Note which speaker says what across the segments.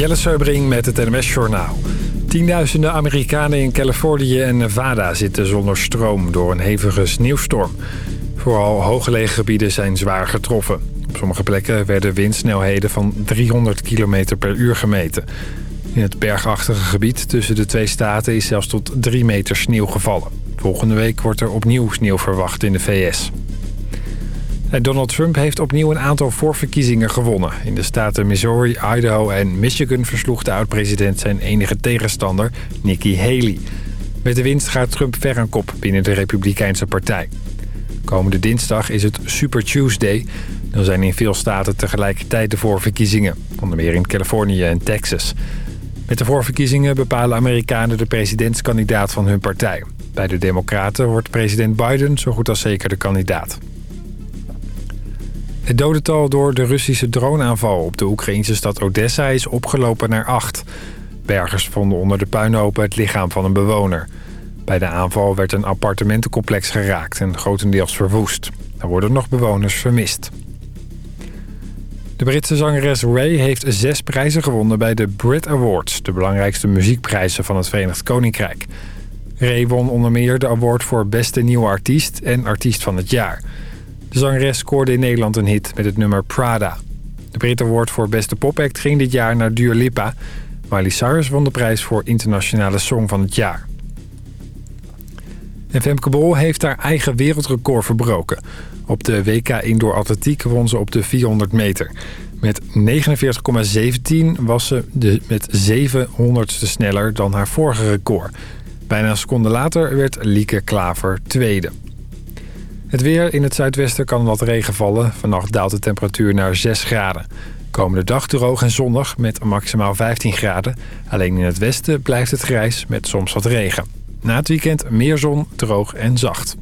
Speaker 1: Jelle Seubring met het NMS Journaal. Tienduizenden Amerikanen in Californië en Nevada zitten zonder stroom door een hevige sneeuwstorm. Vooral hooggelegen gebieden zijn zwaar getroffen. Op sommige plekken werden windsnelheden van 300 km per uur gemeten. In het bergachtige gebied tussen de twee staten is zelfs tot 3 meter sneeuw gevallen. Volgende week wordt er opnieuw sneeuw verwacht in de VS. Donald Trump heeft opnieuw een aantal voorverkiezingen gewonnen. In de staten Missouri, Idaho en Michigan versloeg de oud-president zijn enige tegenstander, Nikki Haley. Met de winst gaat Trump ver aan kop binnen de Republikeinse partij. Komende dinsdag is het Super Tuesday. Dan zijn in veel staten tegelijkertijd de voorverkiezingen. Onder meer in Californië en Texas. Met de voorverkiezingen bepalen Amerikanen de presidentskandidaat van hun partij. Bij de Democraten wordt president Biden zo goed als zeker de kandidaat. Het dodental door de Russische droneaanval op de Oekraïnse stad Odessa is opgelopen naar acht. Bergers vonden onder de puinhopen het lichaam van een bewoner. Bij de aanval werd een appartementencomplex geraakt en grotendeels verwoest. Er worden nog bewoners vermist. De Britse zangeres Ray heeft zes prijzen gewonnen bij de Brit Awards... de belangrijkste muziekprijzen van het Verenigd Koninkrijk. Ray won onder meer de award voor beste nieuwe artiest en artiest van het jaar... De zangeres scoorde in Nederland een hit met het nummer Prada. De Brit Award voor beste popact ging dit jaar naar Dua Lipa. Miley Cyrus won de prijs voor internationale song van het jaar. En Femke Bol heeft haar eigen wereldrecord verbroken. Op de WK Indoor Atletiek won ze op de 400 meter. Met 49,17 was ze de, met 700ste sneller dan haar vorige record. Bijna een seconde later werd Lieke Klaver tweede. Het weer in het zuidwesten kan wat regen vallen. Vannacht daalt de temperatuur naar 6 graden. Komende dag droog en zonnig met maximaal 15 graden. Alleen in het westen blijft het grijs met soms wat regen. Na het weekend meer zon, droog en zacht.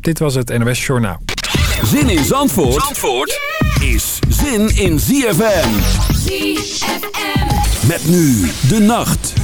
Speaker 1: Dit was het NOS Journaal.
Speaker 2: Zin in Zandvoort, Zandvoort is zin in ZFM. ZFM. Met nu de nacht.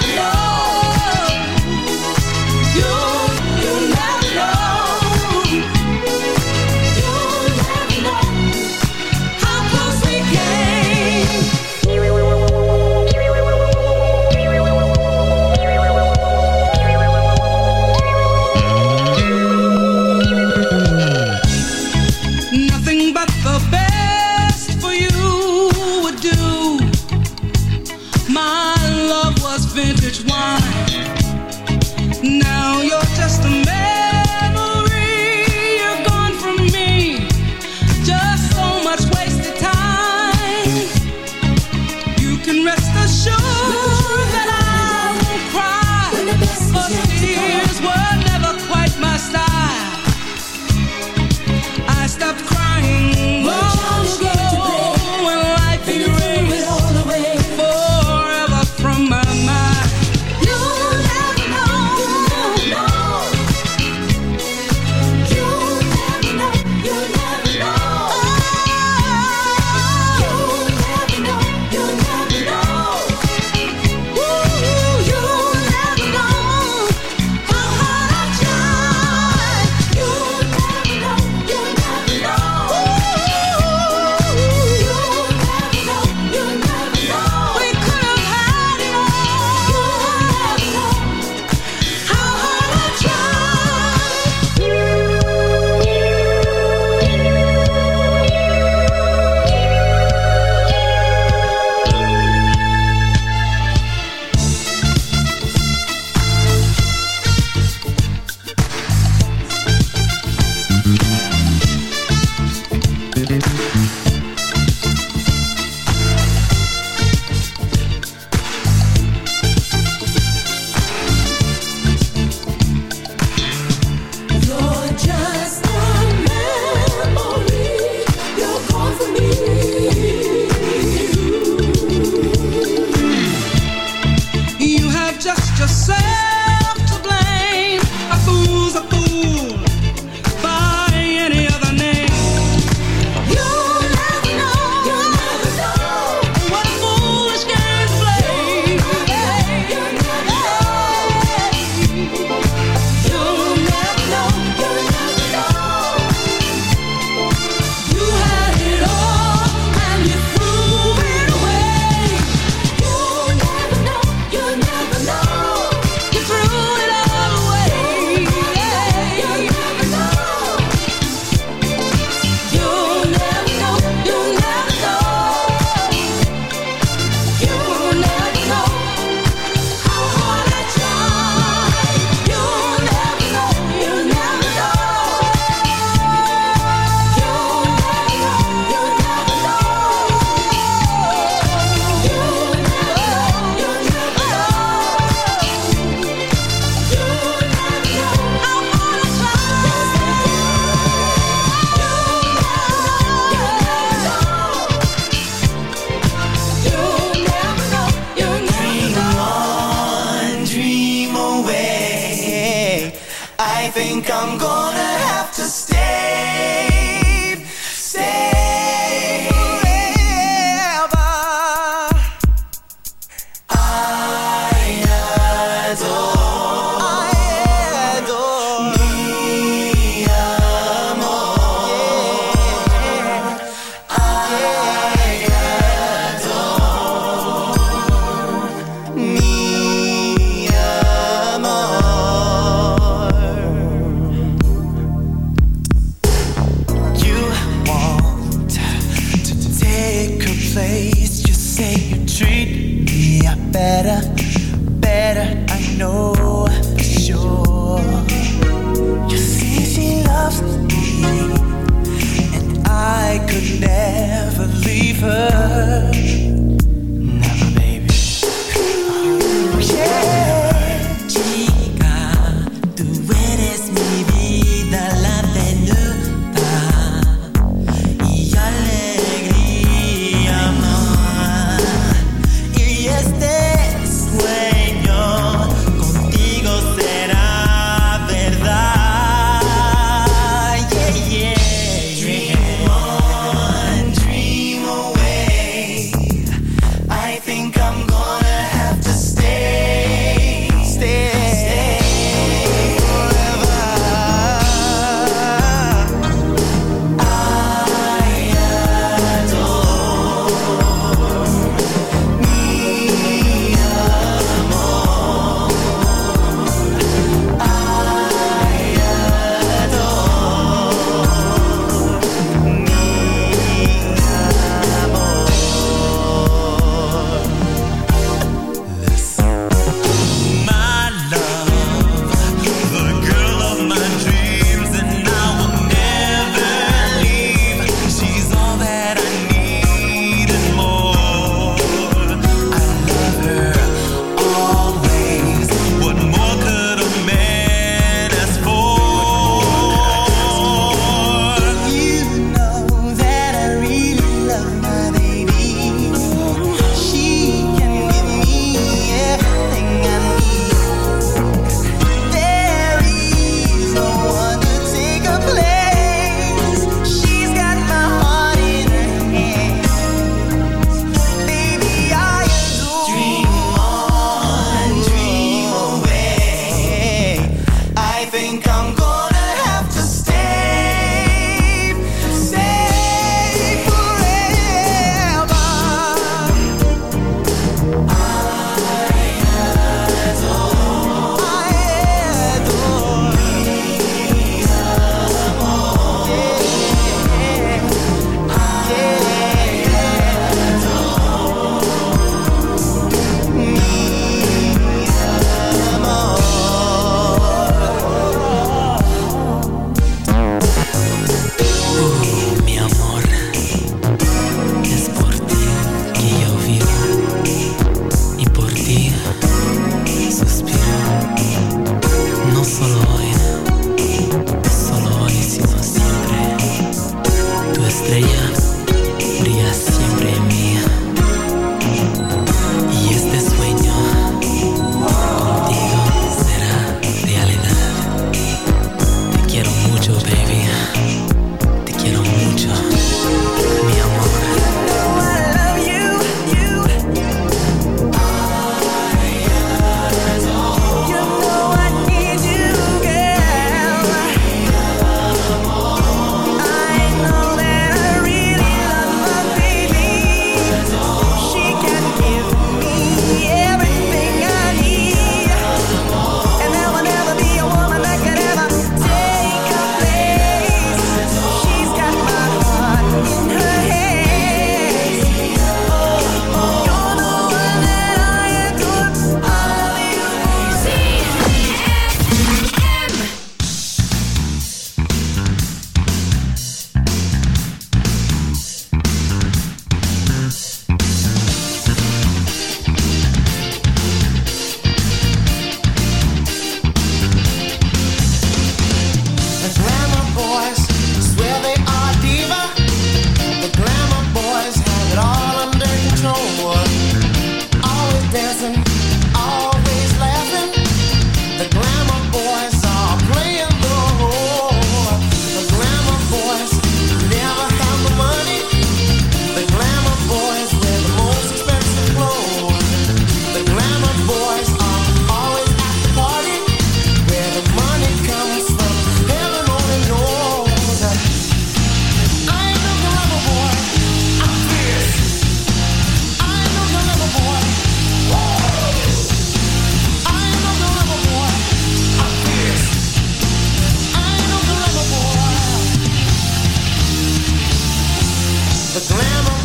Speaker 3: I think I'm gonna have to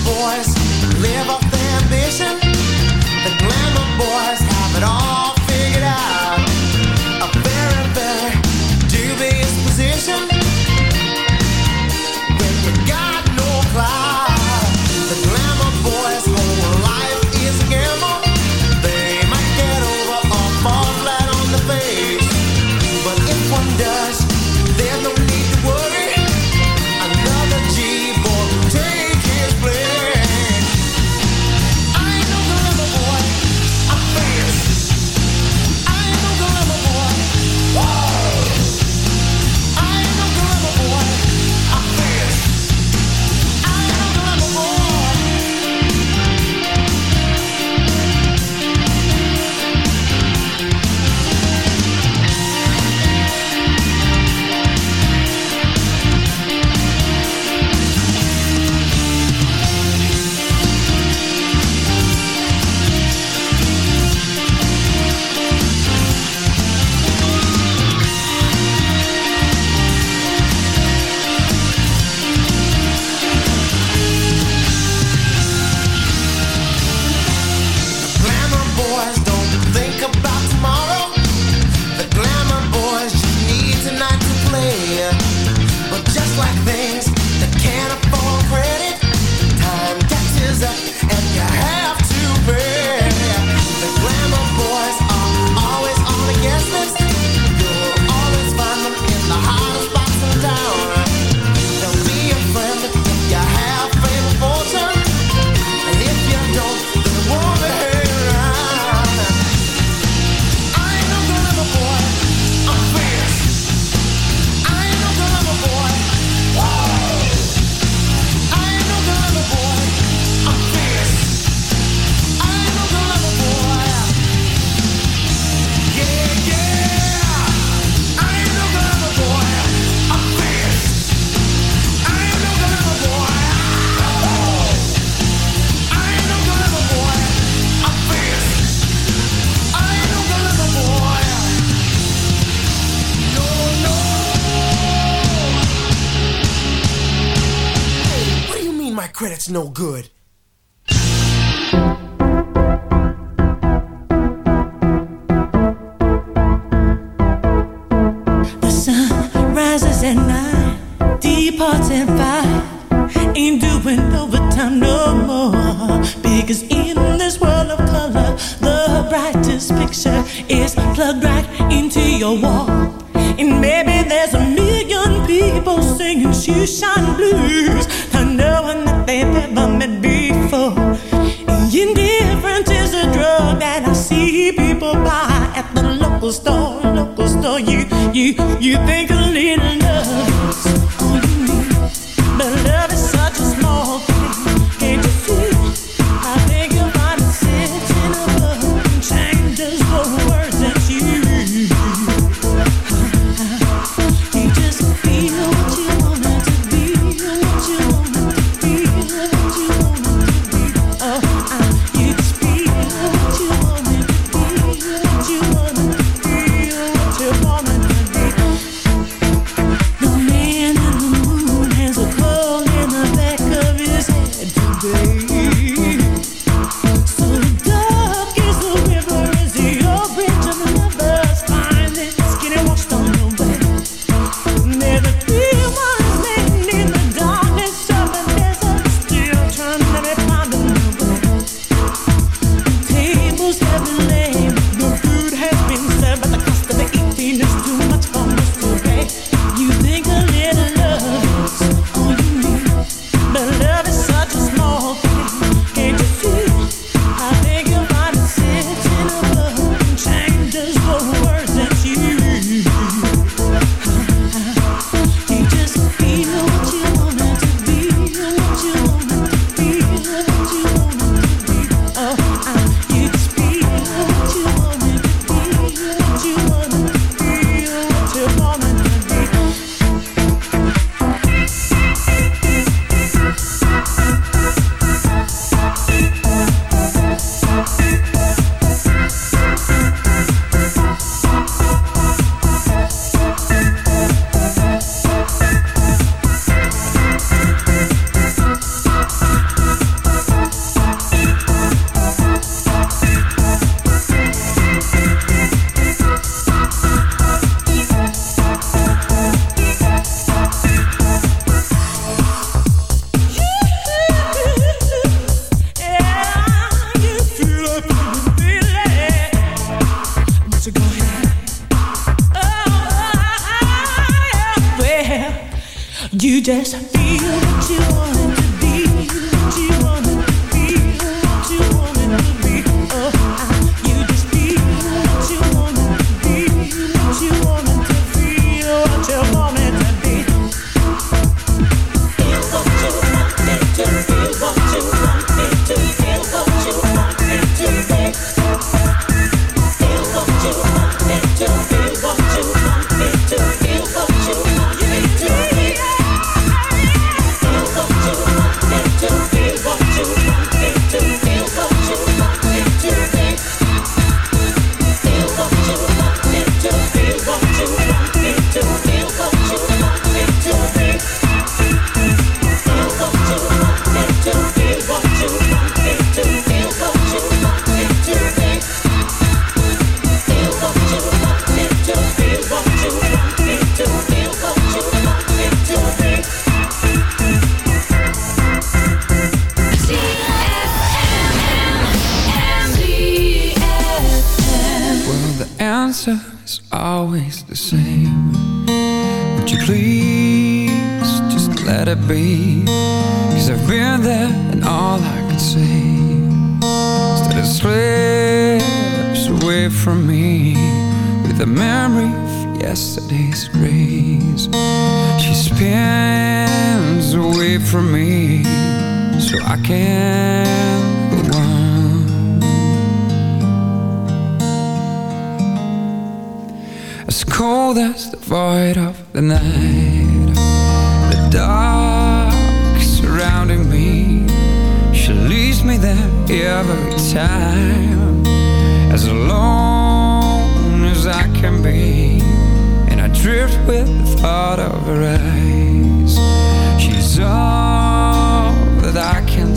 Speaker 3: boys live off their
Speaker 4: ambition. The glamour boys have it all.
Speaker 5: Good. You you think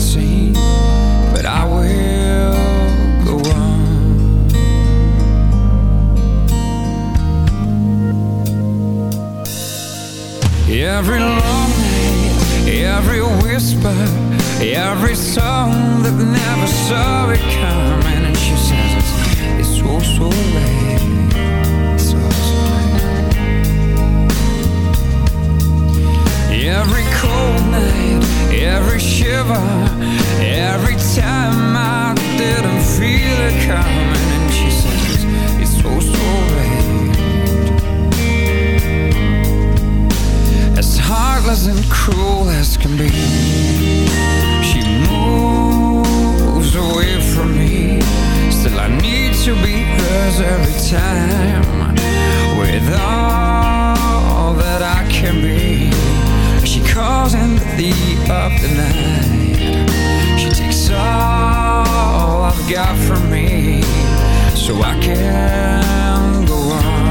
Speaker 5: but I will go on. Every long night, every whisper, every song that never saw it coming, and she says it's, it's so, so late. Every cold night, every shiver Every time I didn't feel it coming. And she says, it's so, so late. As heartless and cruel as can be She moves away from me. Still I need to be hers every time With all that I can be. She calls in empathy up the night She takes all I've got from me. So I can go on.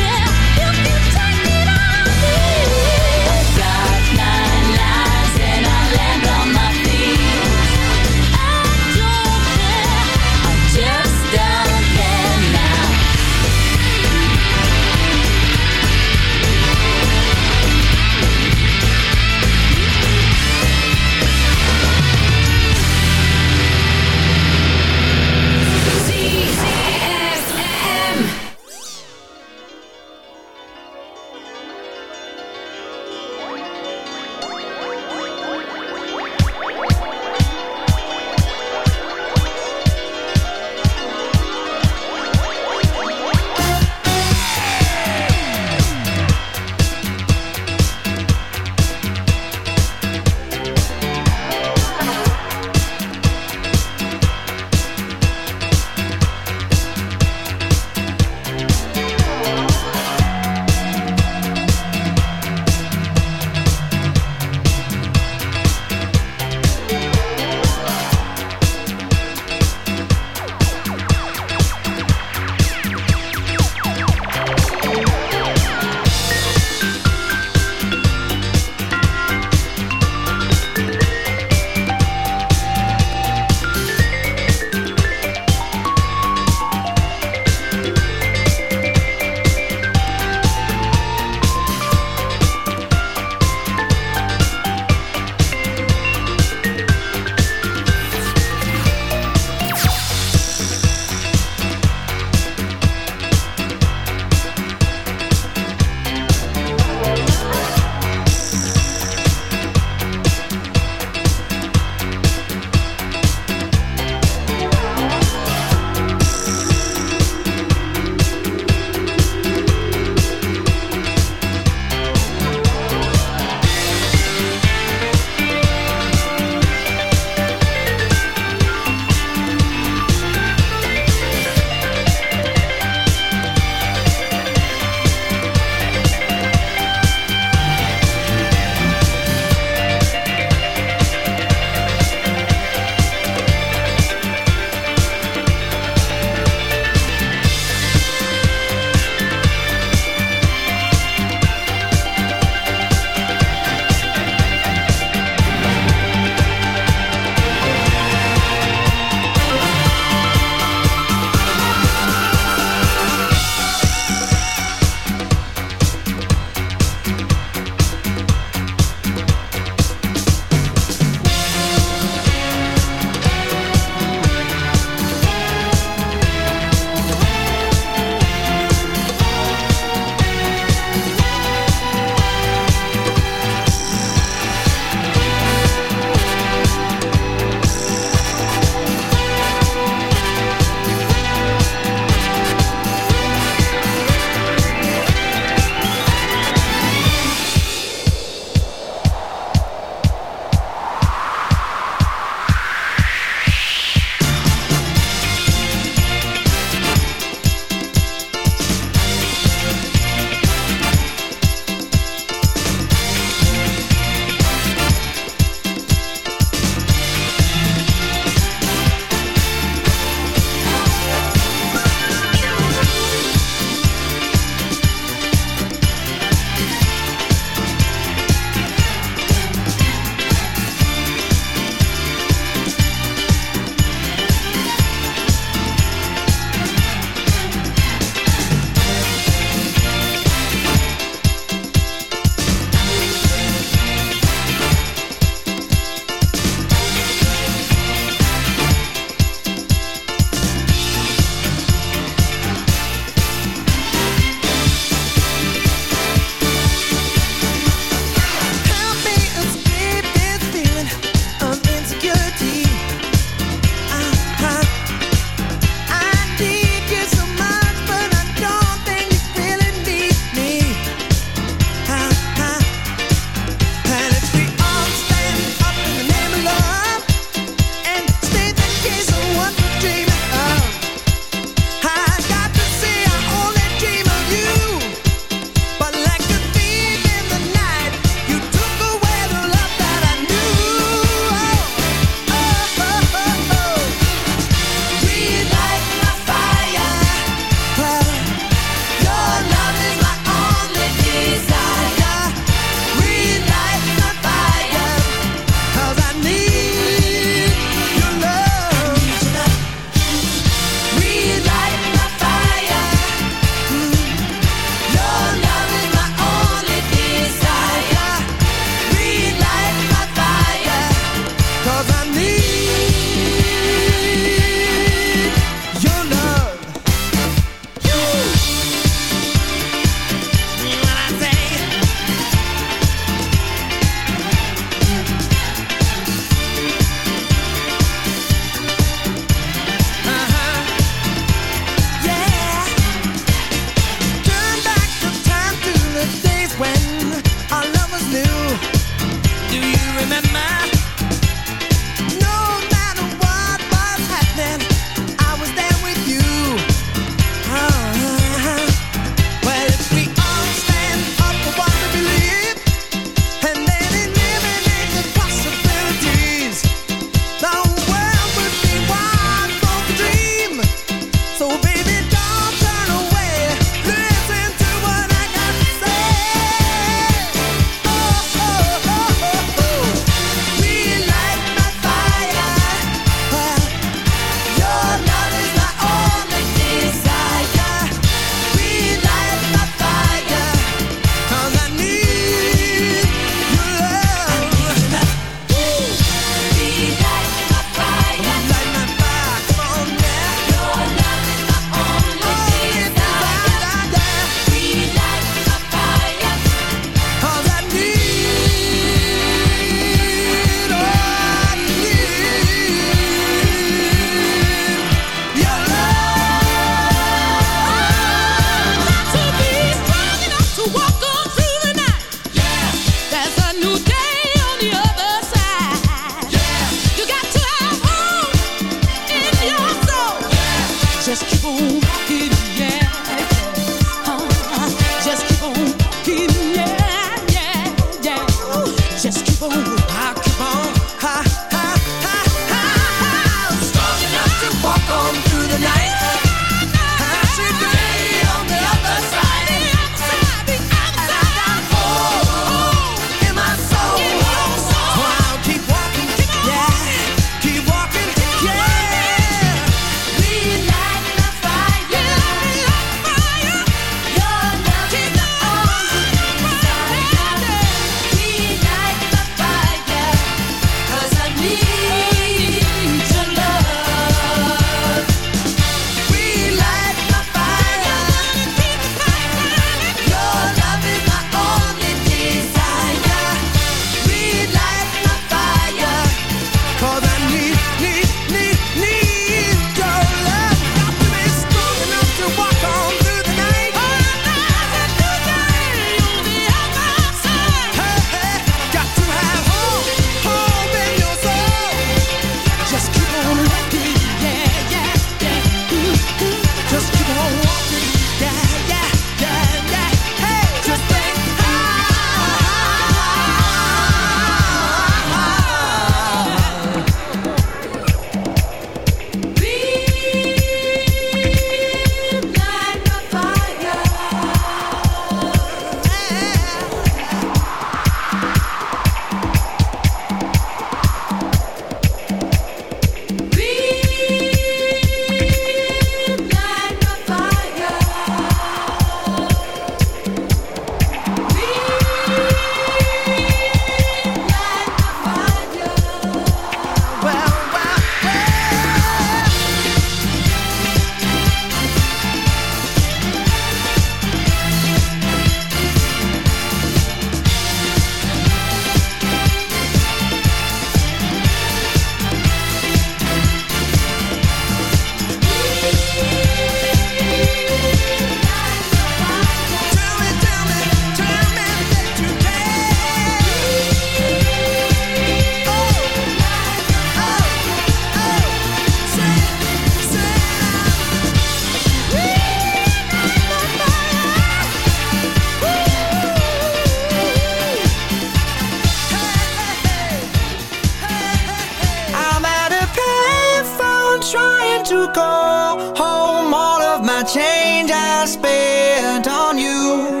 Speaker 5: to go home. All of my change I spent on you.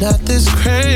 Speaker 6: not this crazy.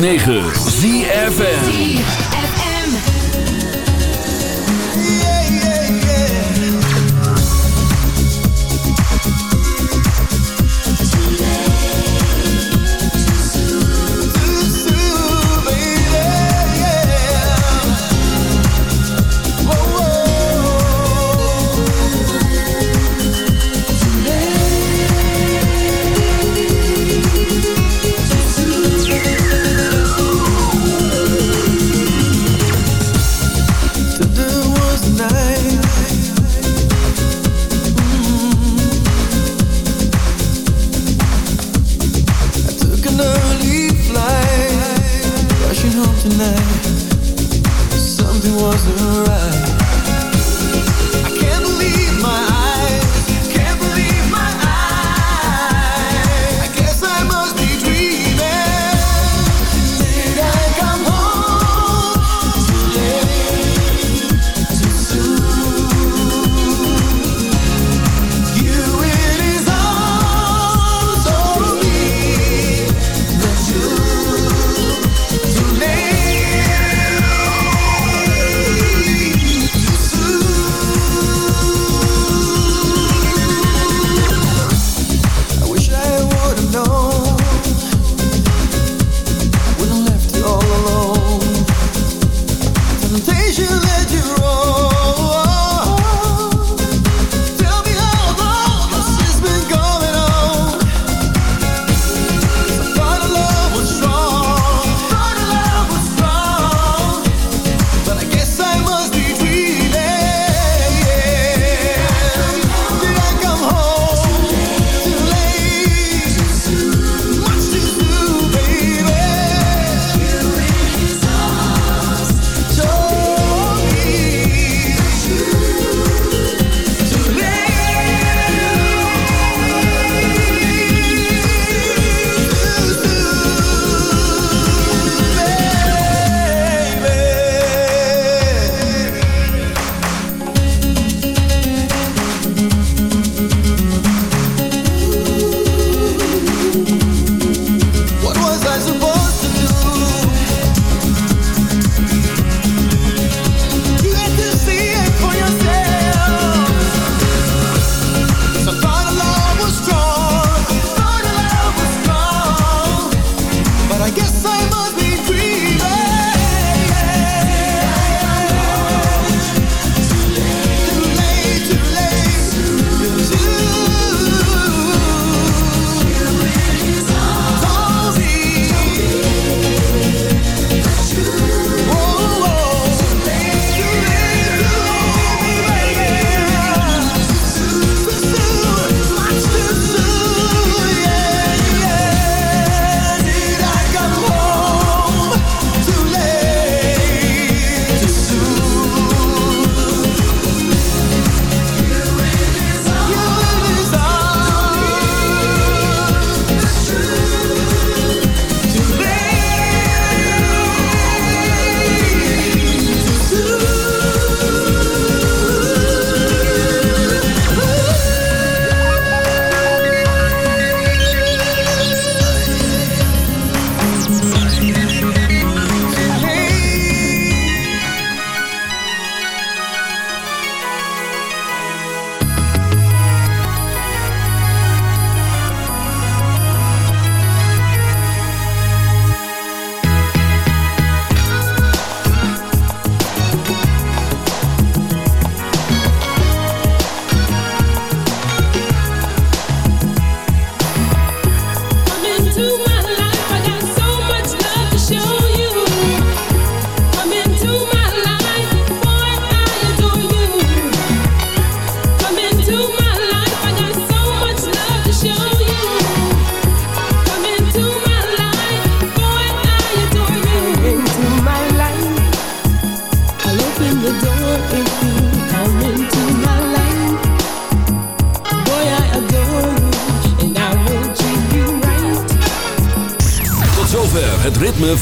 Speaker 7: 106.9